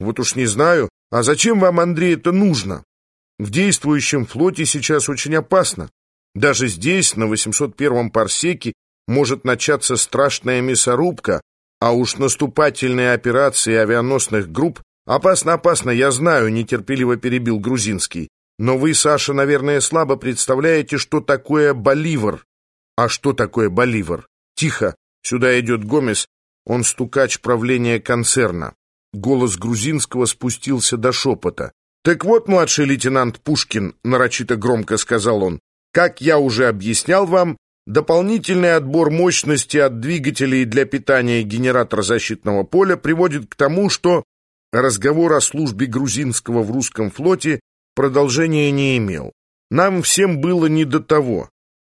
Вот уж не знаю. А зачем вам, Андрей, это нужно? В действующем флоте сейчас очень опасно. Даже здесь, на 801-м парсеке, может начаться страшная мясорубка, а уж наступательные операции авианосных групп «Опасно-опасно, я знаю», — нетерпеливо перебил Грузинский. «Но вы, Саша, наверное, слабо представляете, что такое боливар». «А что такое боливар?» «Тихо, сюда идет Гомес, он стукач правления концерна». Голос Грузинского спустился до шепота. «Так вот, младший лейтенант Пушкин», — нарочито громко сказал он, «как я уже объяснял вам, дополнительный отбор мощности от двигателей для питания генератора защитного поля приводит к тому, что разговор о службе грузинского в русском флоте продолжения не имел. Нам всем было не до того.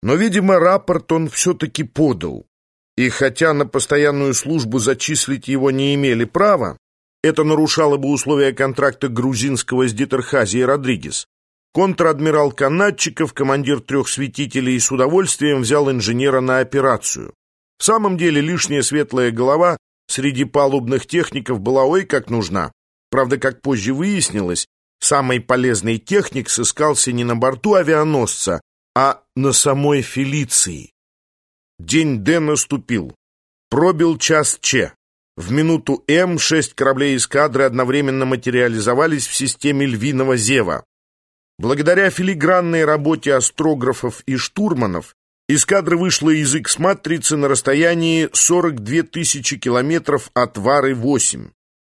Но, видимо, рапорт он все-таки подал. И хотя на постоянную службу зачислить его не имели права, это нарушало бы условия контракта грузинского с Дитерхази и Родригес. Контр-адмирал Канадчиков, командир трех светителей, с удовольствием взял инженера на операцию. В самом деле лишняя светлая голова среди палубных техников была ой как нужна. Правда, как позже выяснилось, самый полезный техник сыскался не на борту авианосца, а на самой Фелиции. День Д наступил. Пробил час Ч. В минуту М шесть кораблей эскадры одновременно материализовались в системе львиного зева. Благодаря филигранной работе астрографов и штурманов эскадра вышла из X-матрицы на расстоянии 42 тысячи километров от Вары-8.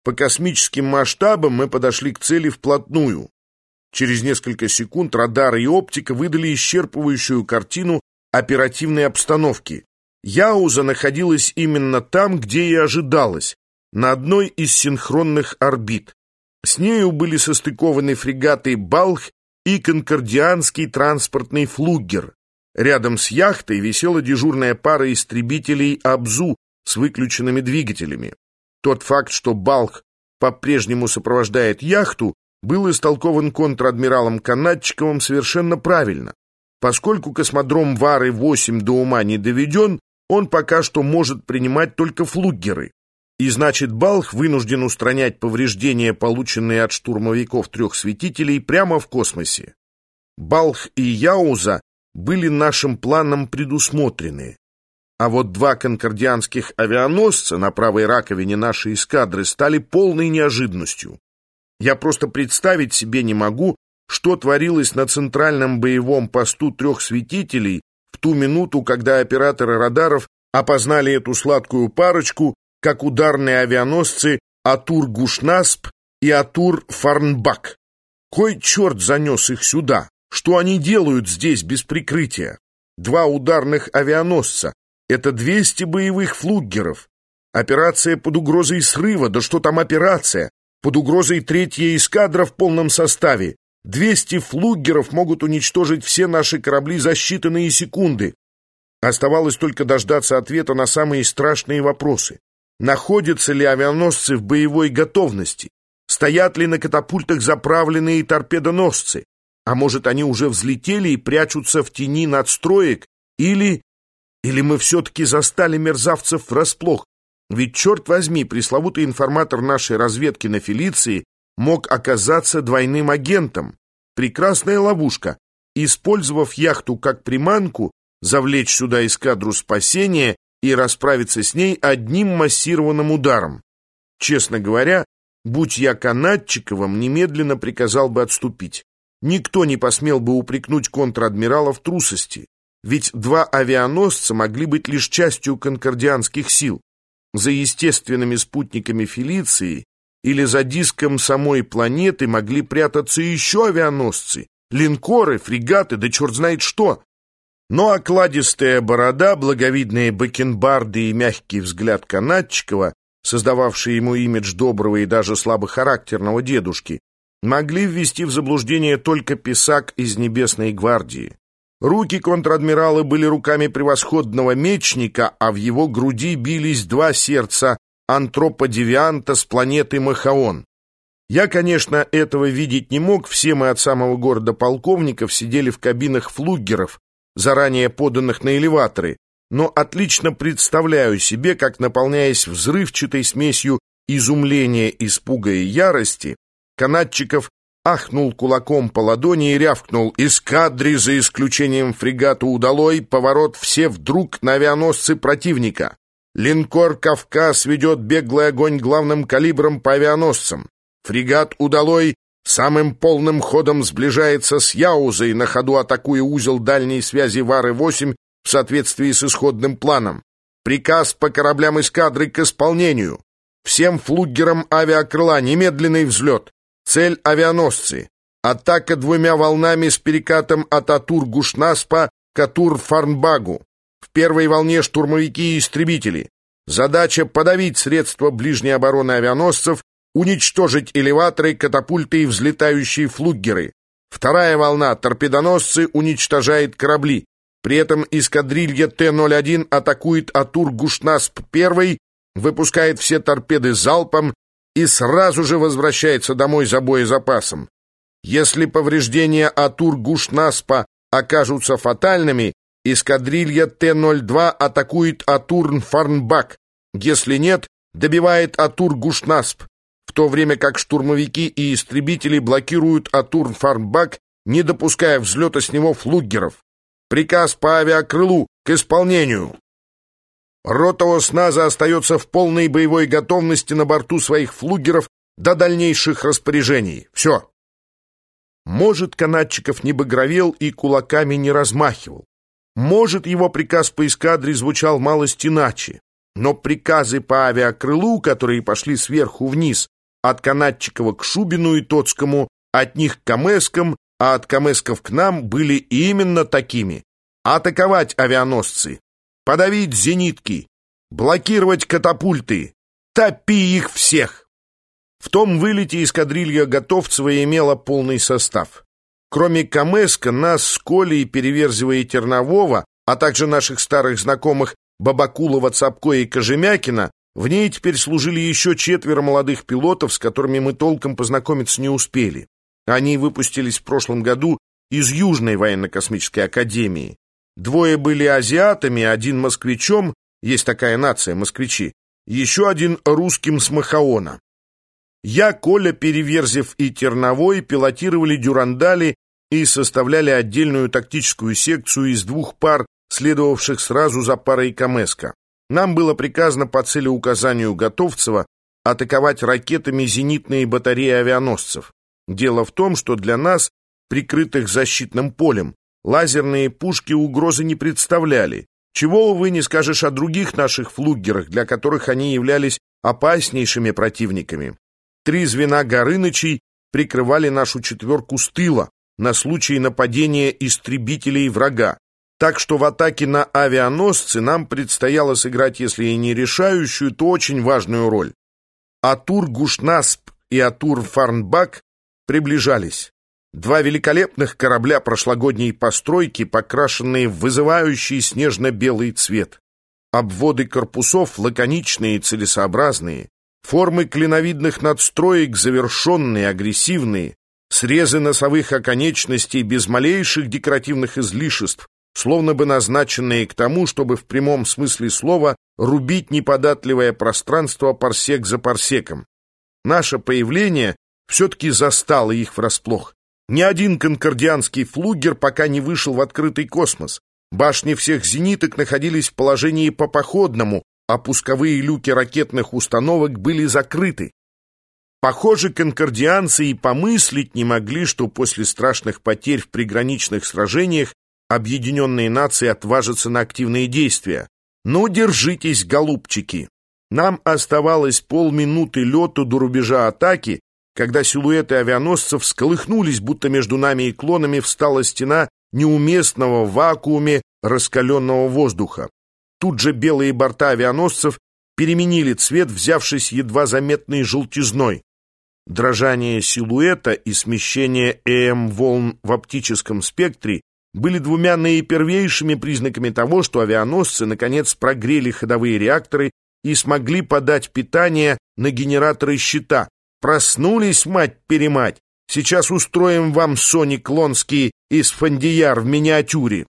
По космическим масштабам мы подошли к цели вплотную. Через несколько секунд радары и оптика выдали исчерпывающую картину оперативной обстановки. Яуза находилась именно там, где и ожидалось, на одной из синхронных орбит. С нею были состыкованы фрегаты «Балх» и конкордианский транспортный «Флугер». Рядом с яхтой висела дежурная пара истребителей «Абзу» с выключенными двигателями. Тот факт, что «Балх» по-прежнему сопровождает яхту, был истолкован контр-адмиралом Канадчиковым совершенно правильно. Поскольку космодром Вары-8 до ума не доведен, он пока что может принимать только флугеры. И значит, Балх вынужден устранять повреждения, полученные от штурмовиков трех светителей, прямо в космосе. Балх и Яуза были нашим планом предусмотрены. А вот два конкордианских авианосца на правой раковине нашей эскадры стали полной неожиданностью. Я просто представить себе не могу, что творилось на центральном боевом посту трех светителей в ту минуту, когда операторы радаров опознали эту сладкую парочку как ударные авианосцы Атур-Гушнасп и Атур-Фарнбак. Кой черт занес их сюда? Что они делают здесь без прикрытия? Два ударных авианосца. Это 200 боевых флуггеров. Операция под угрозой срыва. Да что там операция? Под угрозой третья эскадра в полном составе. 200 флугеров могут уничтожить все наши корабли за считанные секунды. Оставалось только дождаться ответа на самые страшные вопросы. Находятся ли авианосцы в боевой готовности? Стоят ли на катапультах заправленные торпедоносцы? А может, они уже взлетели и прячутся в тени надстроек? Или... Или мы все-таки застали мерзавцев врасплох? Ведь, черт возьми, пресловутый информатор нашей разведки на Фелиции мог оказаться двойным агентом. Прекрасная ловушка. Использовав яхту как приманку, завлечь сюда эскадру спасения и расправиться с ней одним массированным ударом. Честно говоря, будь я канатчиковым, немедленно приказал бы отступить. Никто не посмел бы упрекнуть контр-адмирала в трусости, ведь два авианосца могли быть лишь частью конкордианских сил. За естественными спутниками Фелиции или за диском самой планеты могли прятаться еще авианосцы, линкоры, фрегаты, да черт знает что. Но окладистая борода, благовидные бакенбарды и мягкий взгляд Канадчикова, создававший ему имидж доброго и даже слабохарактерного дедушки, могли ввести в заблуждение только писак из Небесной гвардии. Руки контр-адмирала были руками превосходного мечника, а в его груди бились два сердца антроподевианта с планеты Махаон. Я, конечно, этого видеть не мог, все мы от самого города полковников сидели в кабинах флугеров, заранее поданных на элеваторы, но отлично представляю себе, как, наполняясь взрывчатой смесью изумления, испуга и ярости, канатчиков ахнул кулаком по ладони и рявкнул «Эскадри, за исключением фрегата «Удалой», поворот все вдруг на авианосцы противника. Линкор «Кавказ» ведет беглый огонь главным калибром по авианосцам. Фрегат «Удалой» самым полным ходом сближается с Яузой, на ходу атакуя узел дальней связи Вары-8 в соответствии с исходным планом. Приказ по кораблям эскадры к исполнению. Всем флугерам авиакрыла немедленный взлет. Цель авианосцы. Атака двумя волнами с перекатом от Атур-Гушнаспа к Атур-Фарнбагу. В первой волне штурмовики и истребители. Задача подавить средства ближней обороны авианосцев, уничтожить элеваторы, катапульты и взлетающие флугеры. Вторая волна торпедоносцы уничтожает корабли. При этом эскадрилья Т-01 атакует Атур-Гушнасп-1, выпускает все торпеды залпом и сразу же возвращается домой за боезапасом. Если повреждения Атур-Гушнаспа окажутся фатальными, эскадрилья Т-02 атакует Атурн-Фарнбак. Если нет, добивает Атур-Гушнасп, в то время как штурмовики и истребители блокируют Атурн-Фарнбак, не допуская взлета с него флугеров. Приказ по авиакрылу к исполнению. Рота ОСНАЗа остается в полной боевой готовности на борту своих флугеров до дальнейших распоряжений. Все. Может, канатчиков не багровел и кулаками не размахивал. Может, его приказ по эскадре звучал малость иначе. Но приказы по авиакрылу, которые пошли сверху вниз, от Канатчикова к Шубину и Тоцкому, от них к Камескам, а от Камесков к нам, были именно такими. Атаковать авианосцы, подавить зенитки, блокировать катапульты, топи их всех. В том вылете эскадрилья Готовцева имела полный состав. Кроме Камеска, нас с Колей, Переверзева и Тернового, а также наших старых знакомых Бабакулова, Цапко и Кожемякина, в ней теперь служили еще четверо молодых пилотов, с которыми мы толком познакомиться не успели. Они выпустились в прошлом году из Южной военно-космической академии. Двое были азиатами, один москвичом, есть такая нация, москвичи, еще один русским с Махаона. Я, Коля, Переверзев и Терновой пилотировали дюрандали и составляли отдельную тактическую секцию из двух пар, следовавших сразу за парой Камеска. Нам было приказано по целеуказанию Готовцева атаковать ракетами зенитные батареи авианосцев. Дело в том, что для нас, прикрытых защитным полем, лазерные пушки угрозы не представляли. Чего, увы, не скажешь о других наших флугерах, для которых они являлись опаснейшими противниками. Три звена Горынычей прикрывали нашу четверку с тыла на случай нападения истребителей врага. Так что в атаке на авианосцы нам предстояло сыграть, если и не решающую, то очень важную роль. Атур Гушнасп и Атур Фарнбак приближались. Два великолепных корабля прошлогодней постройки, покрашенные в вызывающий снежно-белый цвет. Обводы корпусов лаконичные и целесообразные. Формы клиновидных надстроек завершенные, агрессивные. Срезы носовых оконечностей без малейших декоративных излишеств, словно бы назначенные к тому, чтобы в прямом смысле слова рубить неподатливое пространство парсек за парсеком. Наше появление все-таки застало их врасплох. Ни один конкордианский флугер пока не вышел в открытый космос. Башни всех зениток находились в положении по походному, а пусковые люки ракетных установок были закрыты. Похоже, конкордианцы и помыслить не могли, что после страшных потерь в приграничных сражениях объединенные нации отважатся на активные действия. Но держитесь, голубчики. Нам оставалось полминуты лету до рубежа атаки, когда силуэты авианосцев сколыхнулись, будто между нами и клонами встала стена неуместного в вакууме раскаленного воздуха. Тут же белые борта авианосцев переменили цвет, взявшись едва заметной желтизной. Дрожание силуэта и смещение ЭМ-волн в оптическом спектре были двумя наипервейшими признаками того, что авианосцы наконец прогрели ходовые реакторы и смогли подать питание на генераторы щита, Проснулись, мать-перемать. Сейчас устроим вам Сони Клонский из Фандияр в миниатюре.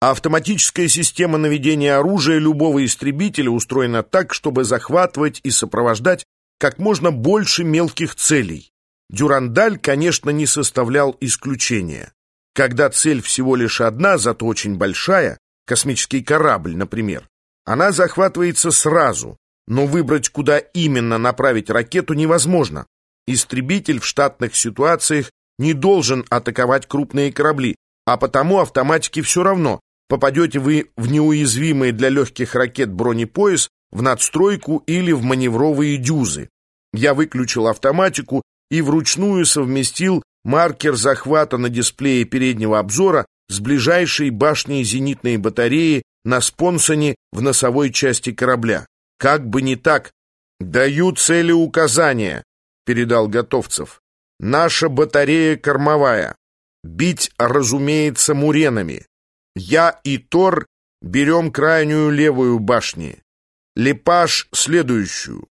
Автоматическая система наведения оружия любого истребителя устроена так, чтобы захватывать и сопровождать как можно больше мелких целей. Дюрандаль, конечно, не составлял исключения. Когда цель всего лишь одна, зато очень большая, космический корабль, например, она захватывается сразу, но выбрать, куда именно направить ракету, невозможно. Истребитель в штатных ситуациях не должен атаковать крупные корабли, а потому автоматике все равно, попадете вы в неуязвимый для легких ракет бронепояс, в надстройку или в маневровые дюзы. Я выключил автоматику и вручную совместил маркер захвата на дисплее переднего обзора с ближайшей башней зенитной батареи на спонсоне в носовой части корабля. Как бы не так. «Даю цели указания», — передал Готовцев. «Наша батарея кормовая. Бить, разумеется, муренами. Я и Тор берем крайнюю левую башни. Лепаш — следующую.